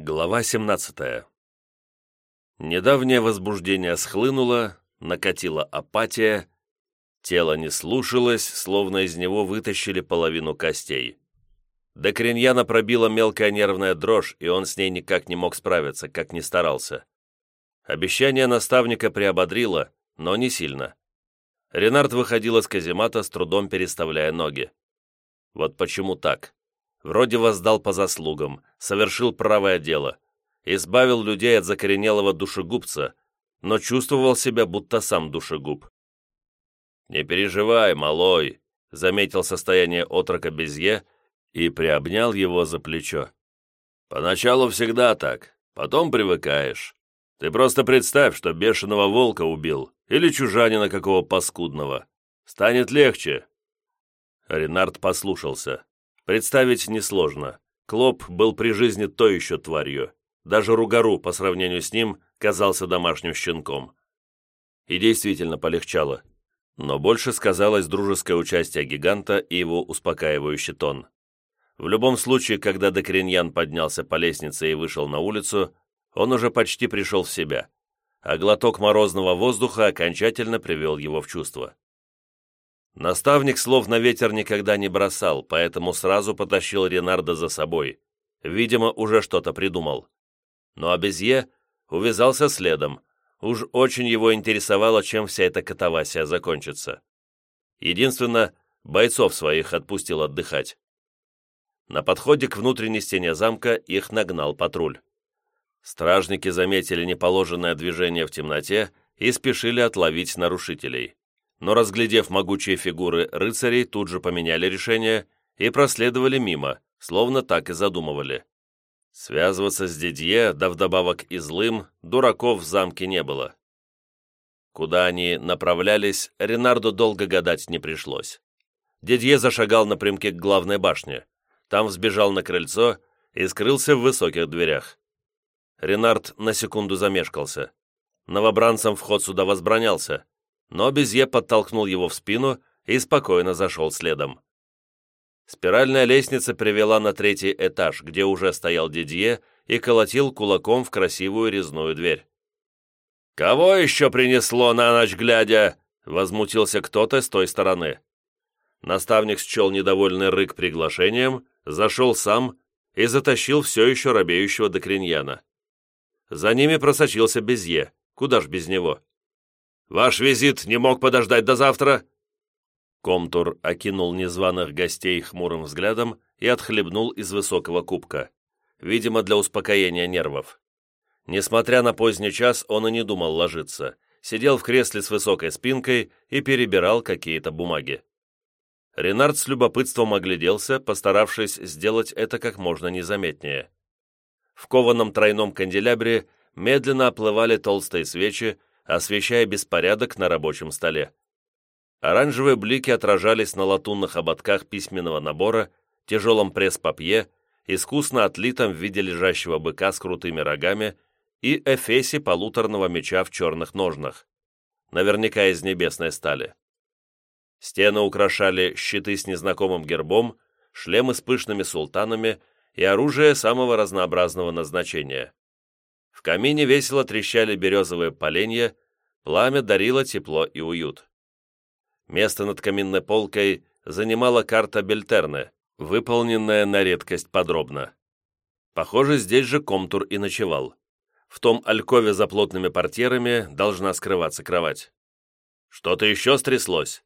Глава 17 Недавнее возбуждение схлынуло, накатила апатия, тело не слушалось, словно из него вытащили половину костей. До Криньяна пробила мелкая нервная дрожь, и он с ней никак не мог справиться, как ни старался. Обещание наставника приободрило, но не сильно. Ренард выходил из каземата, с трудом переставляя ноги. Вот почему так. Вроде воздал по заслугам, совершил правое дело, избавил людей от закоренелого душегубца, но чувствовал себя будто сам душегуб. «Не переживай, малой», — заметил состояние отрока Безье и приобнял его за плечо. «Поначалу всегда так, потом привыкаешь. Ты просто представь, что бешеного волка убил или чужанина какого паскудного. Станет легче». Ренард послушался. Представить несложно. Клоп был при жизни то еще тварью. Даже Ругару, по сравнению с ним, казался домашним щенком. И действительно полегчало. Но больше сказалось дружеское участие гиганта и его успокаивающий тон. В любом случае, когда Докриньян поднялся по лестнице и вышел на улицу, он уже почти пришел в себя, а глоток морозного воздуха окончательно привел его в чувство. Наставник слов на ветер никогда не бросал, поэтому сразу потащил Ренарда за собой. Видимо, уже что-то придумал. Но Абезье увязался следом. Уж очень его интересовало, чем вся эта катавасия закончится. Единственно, бойцов своих отпустил отдыхать. На подходе к внутренней стене замка их нагнал патруль. Стражники заметили неположенное движение в темноте и спешили отловить нарушителей но, разглядев могучие фигуры рыцарей, тут же поменяли решение и проследовали мимо, словно так и задумывали. Связываться с Дидье, да вдобавок и злым, дураков в замке не было. Куда они направлялись, Ренарду долго гадать не пришлось. Дидье зашагал напрямки к главной башне, там взбежал на крыльцо и скрылся в высоких дверях. Ренард на секунду замешкался. Новобранцам вход сюда возбранялся, но Безье подтолкнул его в спину и спокойно зашел следом. Спиральная лестница привела на третий этаж, где уже стоял Дидье и колотил кулаком в красивую резную дверь. «Кого еще принесло на ночь глядя?» — возмутился кто-то с той стороны. Наставник счел недовольный рык приглашением, зашел сам и затащил все еще робеющего Докриньяна. За ними просочился Безье, куда ж без него. Ваш визит не мог подождать до завтра?» Комтур окинул незваных гостей хмурым взглядом и отхлебнул из высокого кубка, видимо, для успокоения нервов. Несмотря на поздний час, он и не думал ложиться, сидел в кресле с высокой спинкой и перебирал какие-то бумаги. Ренард с любопытством огляделся, постаравшись сделать это как можно незаметнее. В кованом тройном канделябре медленно оплывали толстые свечи, освещая беспорядок на рабочем столе. Оранжевые блики отражались на латунных ободках письменного набора, тяжелом пресс-папье, искусно отлитом в виде лежащего быка с крутыми рогами и эфесе полуторного меча в черных ножнах, наверняка из небесной стали. Стены украшали щиты с незнакомым гербом, шлемы с пышными султанами и оружие самого разнообразного назначения. В камине весело трещали березовые поленья, пламя дарило тепло и уют. Место над каминной полкой занимала карта Бельтерны, выполненная на редкость подробно. Похоже, здесь же Комтур и ночевал. В том алькове за плотными портьерами должна скрываться кровать. «Что-то еще стряслось?»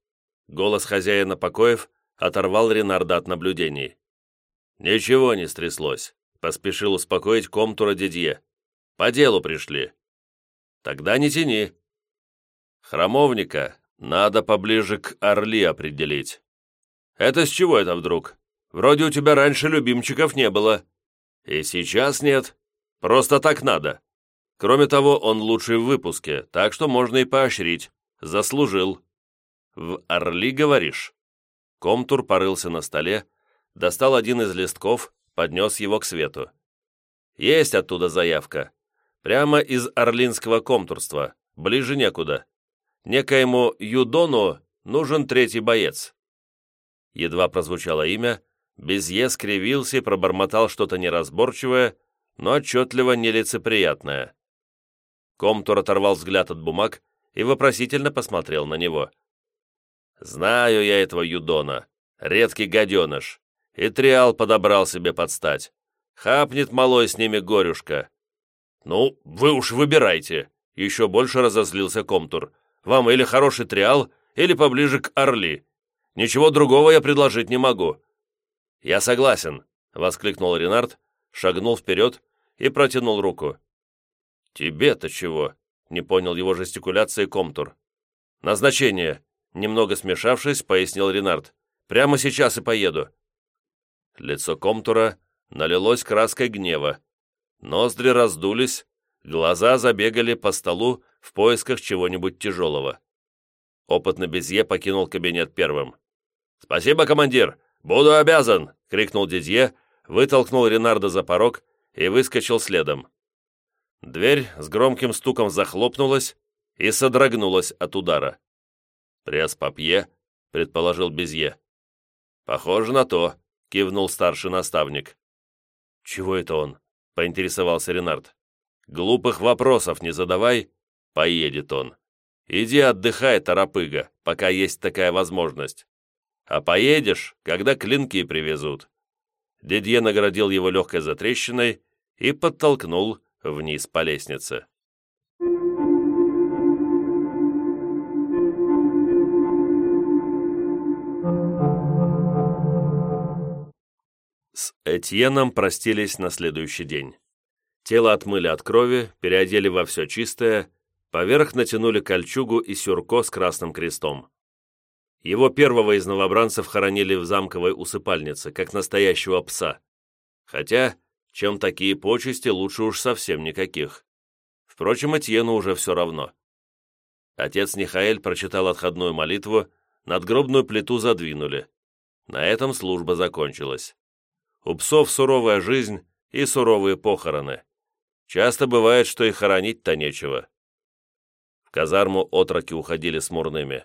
Голос хозяина покоев оторвал Ренарда от наблюдений. «Ничего не стряслось», — поспешил успокоить Комтура Дидье. По делу пришли. Тогда не тяни. Храмовника надо поближе к Орли определить. Это с чего это вдруг? Вроде у тебя раньше любимчиков не было. И сейчас нет. Просто так надо. Кроме того, он лучший в выпуске, так что можно и поощрить. Заслужил. В Орли, говоришь? Комтур порылся на столе, достал один из листков, поднес его к свету. Есть оттуда заявка. Прямо из Орлинского комтурства, ближе некуда. Некоему Юдону нужен третий боец. Едва прозвучало имя, Безье скривился и пробормотал что-то неразборчивое, но отчетливо нелицеприятное. Комтур оторвал взгляд от бумаг и вопросительно посмотрел на него. «Знаю я этого Юдона, редкий гаденыш, и Триал подобрал себе подстать. Хапнет малой с ними горюшка». «Ну, вы уж выбирайте», — еще больше разозлился Комтур. «Вам или хороший Триал, или поближе к Орли. Ничего другого я предложить не могу». «Я согласен», — воскликнул Ренард, шагнул вперед и протянул руку. «Тебе-то чего?» — не понял его жестикуляции Комтур. «Назначение», — немного смешавшись, пояснил Ренард. «Прямо сейчас и поеду». Лицо Комтура налилось краской гнева. Ноздри раздулись, глаза забегали по столу в поисках чего-нибудь тяжелого. Опытный Безье покинул кабинет первым. «Спасибо, командир! Буду обязан!» — крикнул Дидье, вытолкнул Ренарда за порог и выскочил следом. Дверь с громким стуком захлопнулась и содрогнулась от удара. «Пресс-папье», — предположил Безье. «Похоже на то», — кивнул старший наставник. «Чего это он?» — поинтересовался Ренард. «Глупых вопросов не задавай, поедет он. Иди отдыхай, торопыга, пока есть такая возможность. А поедешь, когда клинки привезут». Дедье наградил его легкой затрещиной и подтолкнул вниз по лестнице. С Этьеном простились на следующий день. Тело отмыли от крови, переодели во все чистое, поверх натянули кольчугу и сюрко с красным крестом. Его первого из новобранцев хоронили в замковой усыпальнице, как настоящего пса. Хотя, чем такие почести, лучше уж совсем никаких. Впрочем, Этьену уже все равно. Отец Нихаэль прочитал отходную молитву, надгробную плиту задвинули. На этом служба закончилась. У псов суровая жизнь и суровые похороны. Часто бывает, что и хоронить-то нечего. В казарму отроки уходили смурными.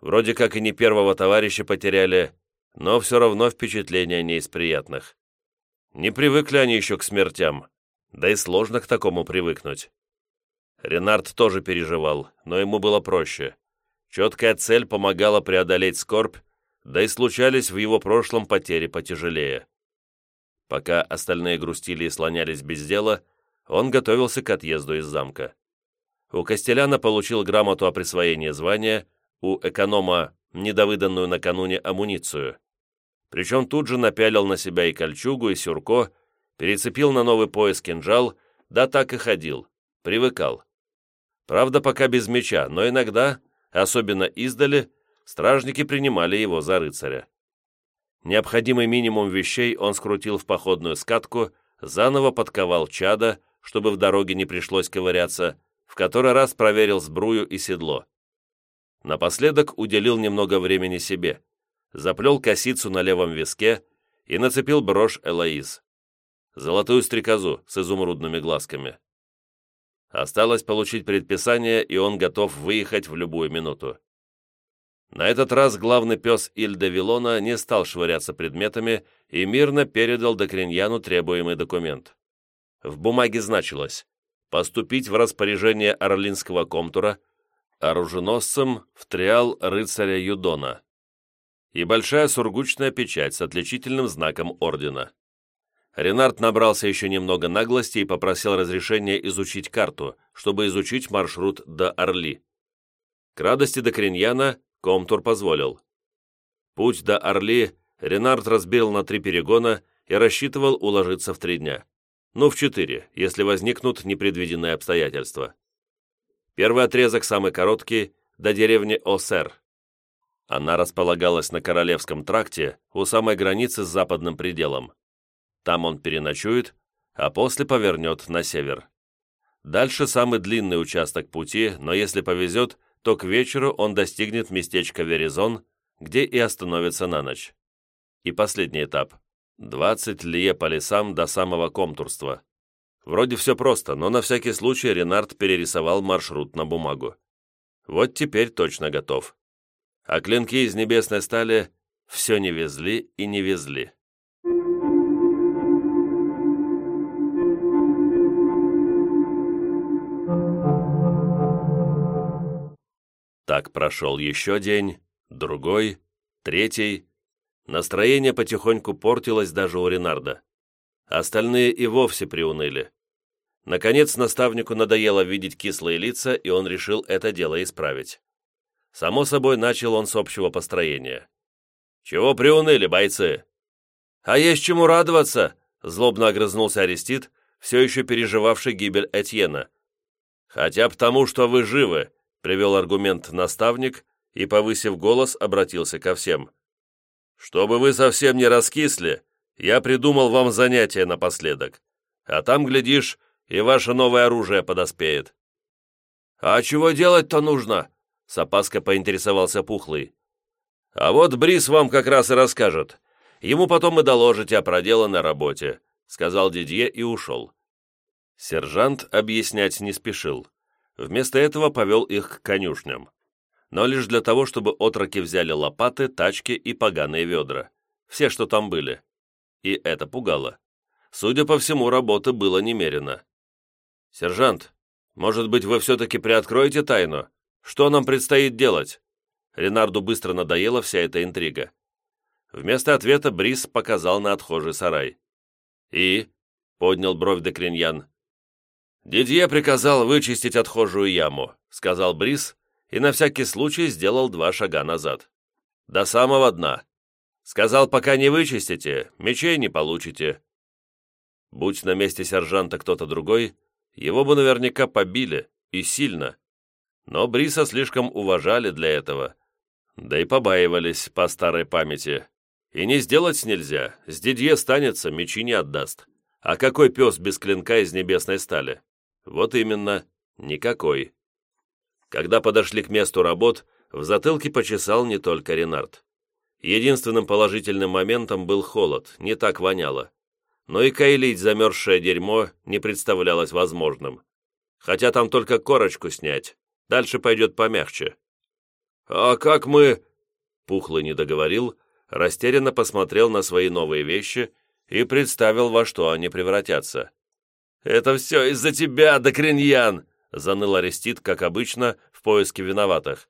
Вроде как и не первого товарища потеряли, но все равно впечатления не из приятных. Не привыкли они еще к смертям, да и сложно к такому привыкнуть. Ренард тоже переживал, но ему было проще. Четкая цель помогала преодолеть скорбь, да и случались в его прошлом потери потяжелее. Пока остальные грустили и слонялись без дела, он готовился к отъезду из замка. У Костеляна получил грамоту о присвоении звания – у эконома недовыданную накануне амуницию. Причем тут же напялил на себя и кольчугу, и сюрко, перецепил на новый пояс кинжал, да так и ходил, привыкал. Правда, пока без меча, но иногда, особенно издали, стражники принимали его за рыцаря. Необходимый минимум вещей он скрутил в походную скатку, заново подковал чада, чтобы в дороге не пришлось ковыряться, в который раз проверил сбрую и седло. Напоследок уделил немного времени себе, заплел косицу на левом виске и нацепил брошь Элоиз. Золотую стрекозу с изумрудными глазками. Осталось получить предписание, и он готов выехать в любую минуту. На этот раз главный пес Ильда Вилона не стал швыряться предметами и мирно передал Докриньяну требуемый документ. В бумаге значилось «Поступить в распоряжение Орлинского комтура – оруженосцем в триал рыцаря Юдона и большая сургучная печать с отличительным знаком ордена. Ренард набрался еще немного наглости и попросил разрешения изучить карту, чтобы изучить маршрут до Орли. К радости до Криньяна Комтур позволил. Путь до Орли Ренард разбил на три перегона и рассчитывал уложиться в три дня. Ну, в четыре, если возникнут непредвиденные обстоятельства. Первый отрезок, самый короткий, до деревни Осер. Она располагалась на Королевском тракте у самой границы с западным пределом. Там он переночует, а после повернет на север. Дальше самый длинный участок пути, но если повезет, то к вечеру он достигнет местечка Веризон, где и остановится на ночь. И последний этап – 20 лье по лесам до самого комтурства. Вроде все просто, но на всякий случай Ренард перерисовал маршрут на бумагу. Вот теперь точно готов. А клинки из небесной стали все не везли и не везли. Так прошел еще день, другой, третий. Настроение потихоньку портилось даже у Ренарда. Остальные и вовсе приуныли. Наконец наставнику надоело видеть кислые лица, и он решил это дело исправить. Само собой, начал он с общего построения. «Чего приуныли, бойцы?» «А есть чему радоваться!» — злобно огрызнулся Арестит, все еще переживавший гибель Этьена. «Хотя б тому, что вы живы», — привел аргумент наставник и, повысив голос, обратился ко всем. «Чтобы вы совсем не раскисли, я придумал вам занятие напоследок. А там, глядишь, и ваше новое оружие подоспеет». «А чего делать-то нужно?» — с опаской поинтересовался Пухлый. «А вот Брис вам как раз и расскажет. Ему потом и доложите о проделанной работе», — сказал Дидье и ушел. Сержант объяснять не спешил. Вместо этого повел их к конюшням. Но лишь для того, чтобы отроки взяли лопаты, тачки и поганые ведра. Все, что там были. И это пугало. Судя по всему, работы было немерено. «Сержант, может быть, вы все-таки приоткроете тайну? Что нам предстоит делать?» Ренарду быстро надоела вся эта интрига. Вместо ответа Брис показал на отхожий сарай. «И?» — поднял бровь Декриньян. «Дидье приказал вычистить отхожую яму», — сказал Брис, и на всякий случай сделал два шага назад. «До самого дна. Сказал, пока не вычистите, мечей не получите». Будь на месте сержанта кто-то другой, его бы наверняка побили, и сильно. Но Бриса слишком уважали для этого, да и побаивались по старой памяти. И не сделать нельзя, с Дидье станется, мечи не отдаст. А какой пес без клинка из небесной стали? Вот именно, никакой. Когда подошли к месту работ, в затылке почесал не только Ренард. Единственным положительным моментом был холод, не так воняло. Но и кайлить замерзшее дерьмо не представлялось возможным. Хотя там только корочку снять, дальше пойдет помягче. «А как мы...» Пухлый не договорил, растерянно посмотрел на свои новые вещи и представил, во что они превратятся. «Это все из-за тебя, Докриньян!» — заныл Арестит, как обычно, в поиске виноватых.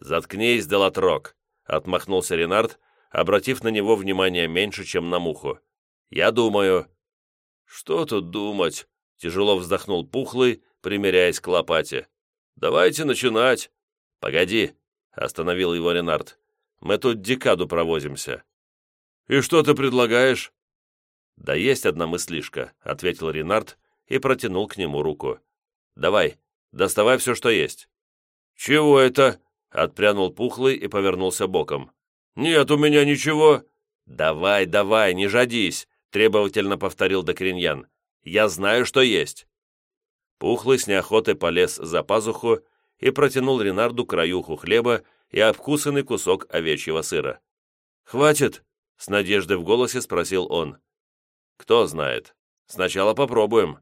«Заткнись, Делатрок!» отмахнулся Ренард, обратив на него внимание меньше, чем на муху. «Я думаю...» «Что тут думать?» — тяжело вздохнул Пухлый, примеряясь к лопате. «Давайте начинать!» «Погоди!» — остановил его Ренард. «Мы тут декаду провозимся». «И что ты предлагаешь?» «Да есть одна мыслишка», — ответил Ренард и протянул к нему руку. «Давай, доставай все, что есть». «Чего это?» Отпрянул пухлый и повернулся боком. «Нет у меня ничего!» «Давай, давай, не жадись!» требовательно повторил Докриньян. «Я знаю, что есть!» Пухлый с неохотой полез за пазуху и протянул Ренарду краюху хлеба и обкусанный кусок овечьего сыра. «Хватит?» — с надеждой в голосе спросил он. «Кто знает. Сначала попробуем».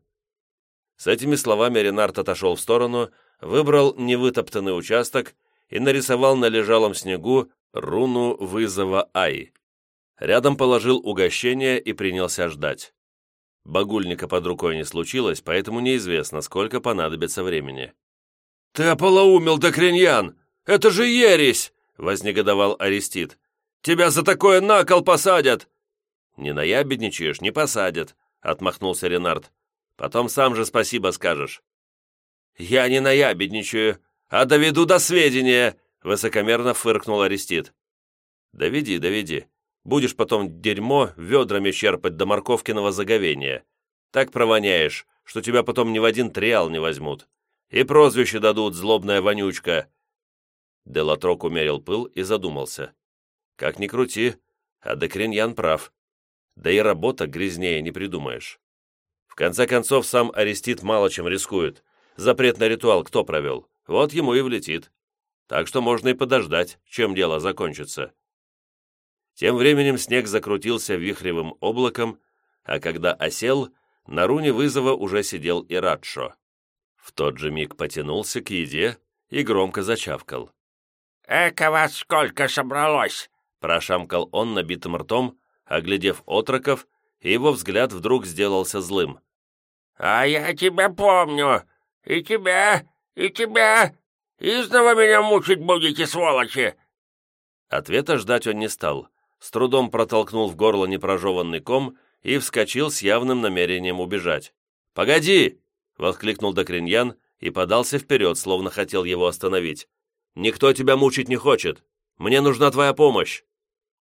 С этими словами Ренард отошел в сторону, выбрал невытоптанный участок и нарисовал на лежалом снегу руну вызова Ай. Рядом положил угощение и принялся ждать. Багульника под рукой не случилось, поэтому неизвестно, сколько понадобится времени. «Ты ополоумел, Докриньян! Это же ересь!» — вознегодовал Арестит. «Тебя за такое на кол посадят!» «Не наябедничаешь, не посадят», — отмахнулся Ренард. «Потом сам же спасибо скажешь». «Я не наябедничаю а доведу до сведения!» — высокомерно фыркнул Арестит. «Доведи, доведи. Будешь потом дерьмо ведрами черпать до морковкиного заговения. Так провоняешь, что тебя потом ни в один триал не возьмут. И прозвище дадут, злобная вонючка». Делатрок умерил пыл и задумался. «Как ни крути, а Декриньян прав. Да и работа грязнее не придумаешь. В конце концов, сам Арестит мало чем рискует. Запретный ритуал кто провел? Вот ему и влетит. Так что можно и подождать, чем дело закончится. Тем временем снег закрутился вихревым облаком, а когда осел, на руне вызова уже сидел и Радшо. В тот же миг потянулся к еде и громко зачавкал. «Эка вас сколько собралось!» Прошамкал он набитым ртом, оглядев отроков, и его взгляд вдруг сделался злым. «А я тебя помню! И тебя, и тебя! Изнова меня мучить будете, сволочи!» Ответа ждать он не стал, с трудом протолкнул в горло непрожеванный ком и вскочил с явным намерением убежать. «Погоди!» — воскликнул Докриньян и подался вперед, словно хотел его остановить. «Никто тебя мучить не хочет! Мне нужна твоя помощь!»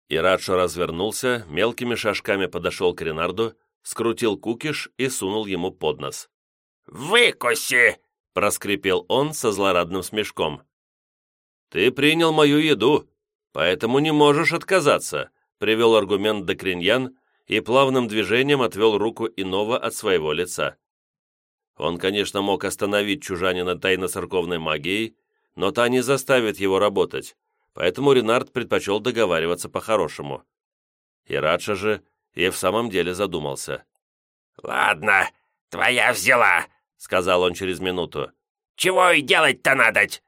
И Радшо развернулся, мелкими шажками подошел к Ренарду, скрутил кукиш и сунул ему под нос. «Выкуси!» — проскрипел он со злорадным смешком. «Ты принял мою еду, поэтому не можешь отказаться», — привел аргумент Докриньян и плавным движением отвел руку иного от своего лица. Он, конечно, мог остановить чужанина тайно-церковной магией, но та не заставит его работать, поэтому Ренард предпочел договариваться по-хорошему. И Радша же и в самом деле задумался. «Ладно, твоя взяла», — сказал он через минуту. «Чего и делать-то надоть?»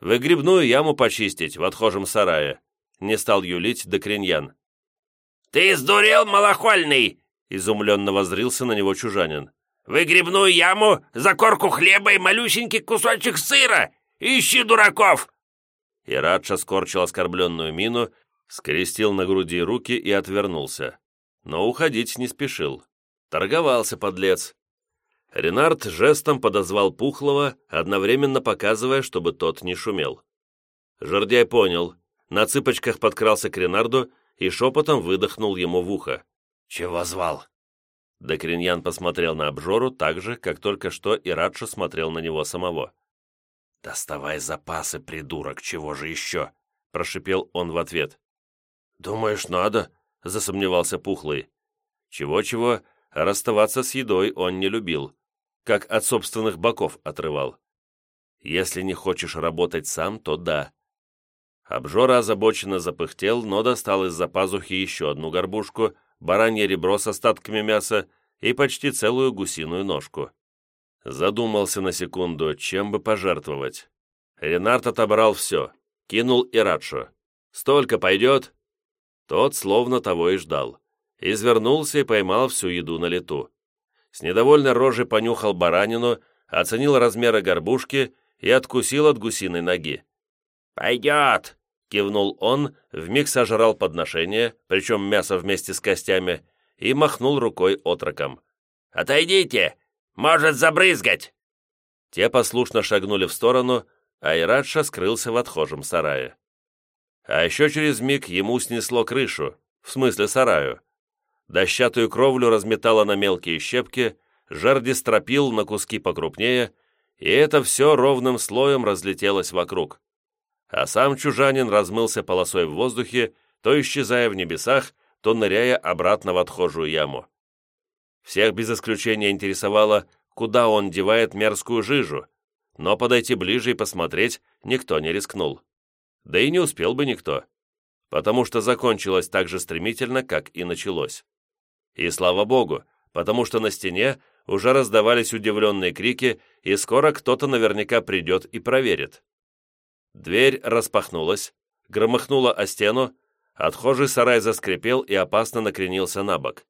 «Выгребную яму почистить в отхожем сарае», — не стал юлить Докриньян. «Ты сдурел, малохольный!» — изумленно возрился на него чужанин. «Выгребную яму, за корку хлеба и малюсенький кусочек сыра! Ищи дураков!» И Радша скорчил оскорбленную мину, скрестил на груди руки и отвернулся. Но уходить не спешил. Торговался подлец. Ренард жестом подозвал Пухлого, одновременно показывая, чтобы тот не шумел. Жердяй понял, на цыпочках подкрался к Ренарду и шепотом выдохнул ему в ухо. «Чего звал?» Докриньян посмотрел на обжору так же, как только что и Радша смотрел на него самого. «Доставай запасы, придурок, чего же еще?» – прошипел он в ответ. «Думаешь, надо?» – засомневался Пухлый. Чего-чего, расставаться с едой он не любил, как от собственных боков отрывал. Если не хочешь работать сам, то да. Обжора озабоченно запыхтел, но достал из-за пазухи еще одну горбушку, баранье ребро с остатками мяса и почти целую гусиную ножку. Задумался на секунду, чем бы пожертвовать. Ренард отобрал все, кинул и Радшу. «Столько пойдет?» Тот словно того и ждал. Извернулся и поймал всю еду на лету. С недовольной рожей понюхал баранину, оценил размеры горбушки и откусил от гусиной ноги. «Пойдет!» — кивнул он, вмиг сожрал подношение, причем мясо вместе с костями, и махнул рукой отроком. «Отойдите! Может забрызгать!» Те послушно шагнули в сторону, а Ирадша скрылся в отхожем сарае. А еще через миг ему снесло крышу, в смысле сараю. Дощатую кровлю разметало на мелкие щепки, жерди стропил на куски покрупнее, и это все ровным слоем разлетелось вокруг а сам чужанин размылся полосой в воздухе, то исчезая в небесах, то ныряя обратно в отхожую яму. Всех без исключения интересовало, куда он девает мерзкую жижу, но подойти ближе и посмотреть никто не рискнул. Да и не успел бы никто, потому что закончилось так же стремительно, как и началось. И слава богу, потому что на стене уже раздавались удивленные крики, и скоро кто-то наверняка придет и проверит. Дверь распахнулась, громыхнула о стену, отхожий сарай заскрипел и опасно накренился на бок.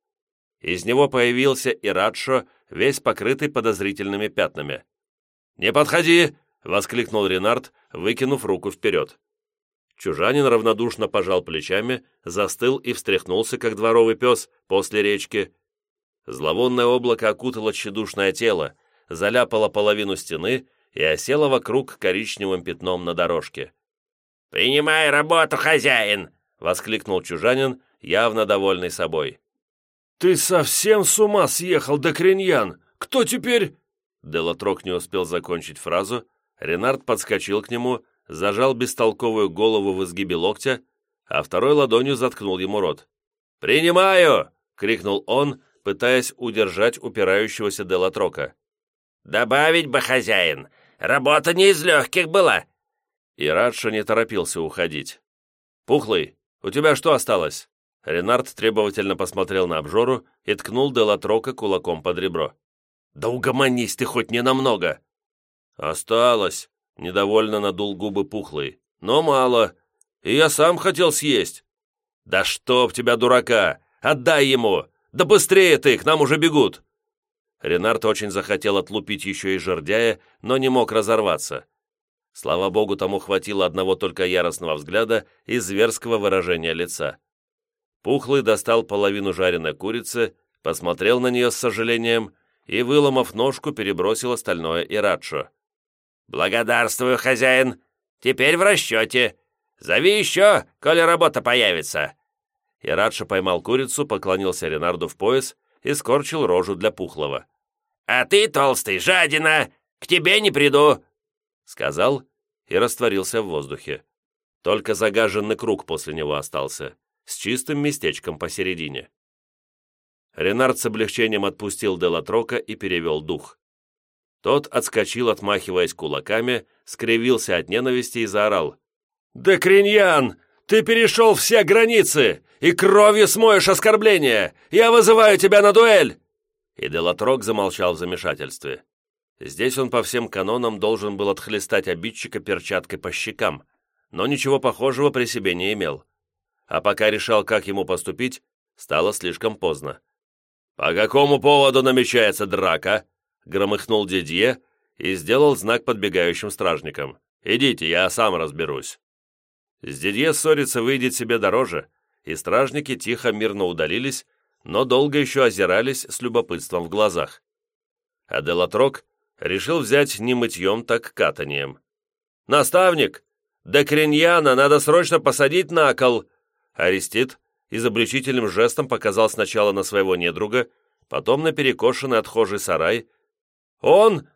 Из него появился и Радшо, весь покрытый подозрительными пятнами. «Не подходи!» — воскликнул Ренард, выкинув руку вперед. Чужанин равнодушно пожал плечами, застыл и встряхнулся, как дворовый пес после речки. Зловонное облако окутало тщедушное тело, заляпало половину стены и осела вокруг коричневым пятном на дорожке. «Принимай работу, хозяин!» — воскликнул чужанин, явно довольный собой. «Ты совсем с ума съехал, Докриньян! Кто теперь...» Делатрок не успел закончить фразу, Ренард подскочил к нему, зажал бестолковую голову в изгибе локтя, а второй ладонью заткнул ему рот. «Принимаю!» — крикнул он, пытаясь удержать упирающегося Делатрока. «Добавить бы, хозяин! Работа не из легких была!» И Радша не торопился уходить. «Пухлый, у тебя что осталось?» Ренард требовательно посмотрел на обжору и ткнул Делатрока кулаком под ребро. «Да угомонись ты хоть ненамного!» «Осталось!» — недовольно надул губы Пухлый. «Но мало. И я сам хотел съесть». «Да чтоб тебя, дурака! Отдай ему! Да быстрее ты, к нам уже бегут!» Ренард очень захотел отлупить еще и жердяя, но не мог разорваться. Слава богу, тому хватило одного только яростного взгляда и зверского выражения лица. Пухлый достал половину жареной курицы, посмотрел на нее с сожалением и, выломав ножку, перебросил остальное и Радшо. «Благодарствую, хозяин! Теперь в расчете! Зови еще, коли работа появится!» И Радша поймал курицу, поклонился Ренарду в пояс и скорчил рожу для Пухлого. «А ты, толстый, жадина! К тебе не приду!» Сказал и растворился в воздухе. Только загаженный круг после него остался, с чистым местечком посередине. Ренард с облегчением отпустил Делатрока и перевел дух. Тот отскочил, отмахиваясь кулаками, скривился от ненависти и заорал. «Декриньян, ты перешел все границы и кровью смоешь оскорбление! Я вызываю тебя на дуэль!» И Делатрок замолчал в замешательстве. Здесь он по всем канонам должен был отхлестать обидчика перчаткой по щекам, но ничего похожего при себе не имел. А пока решал, как ему поступить, стало слишком поздно. «По какому поводу намечается драка?» — громыхнул Дидье и сделал знак подбегающим стражникам. «Идите, я сам разберусь». С Дидье ссориться выйдет себе дороже, и стражники тихо мирно удалились, но долго еще озирались с любопытством в глазах. А Делатрок решил взять не мытьем, так катанием. «Наставник! Декриньяна надо срочно посадить на кол!» Арестит изобличительным жестом показал сначала на своего недруга, потом на перекошенный отхожий сарай. «Он!»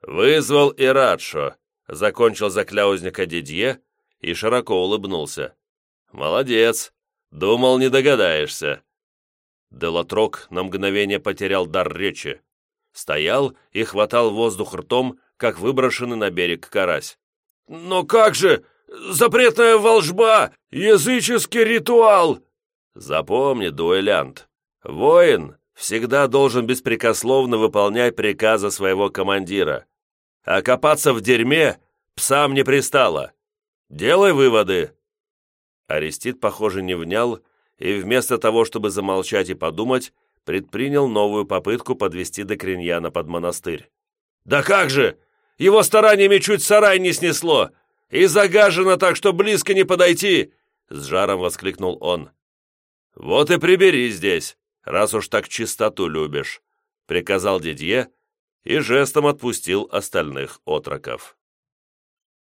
«Вызвал Ирадшо», — закончил за кляузника Дидье и широко улыбнулся. «Молодец! Думал, не догадаешься!» Делатрок на мгновение потерял дар речи стоял и хватал воздух ртом, как выброшенный на берег карась. «Но как же! Запретная волжба! Языческий ритуал!» «Запомни, дуэлянт, воин всегда должен беспрекословно выполнять приказы своего командира, а копаться в дерьме псам не пристало. Делай выводы!» Арестит, похоже, не внял, и вместо того, чтобы замолчать и подумать, предпринял новую попытку подвести Докриньяна под монастырь. «Да как же! Его стараниями чуть сарай не снесло! И загажено так, что близко не подойти!» С жаром воскликнул он. «Вот и прибери здесь, раз уж так чистоту любишь», приказал Дидье и жестом отпустил остальных отроков.